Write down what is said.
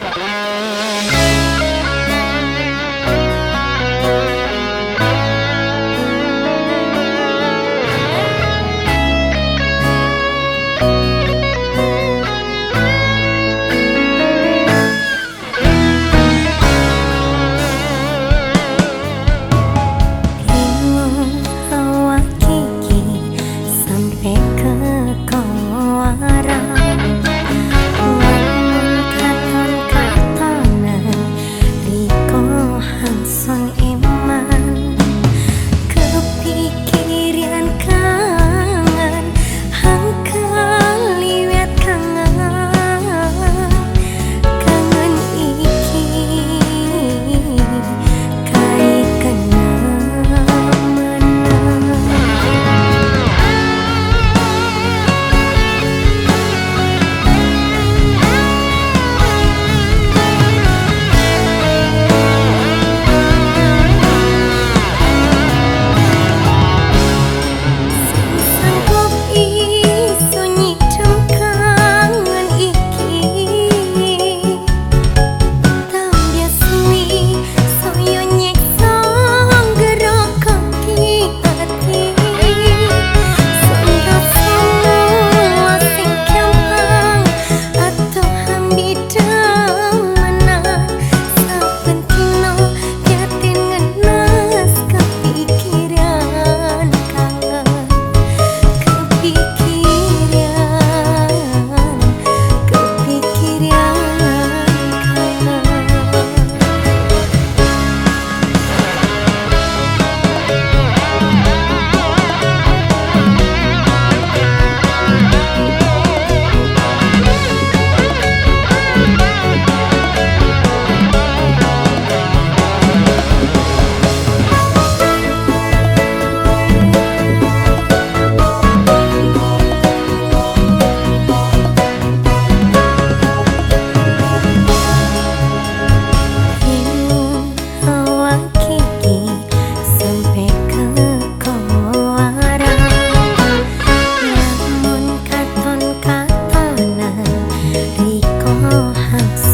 Yeah. house.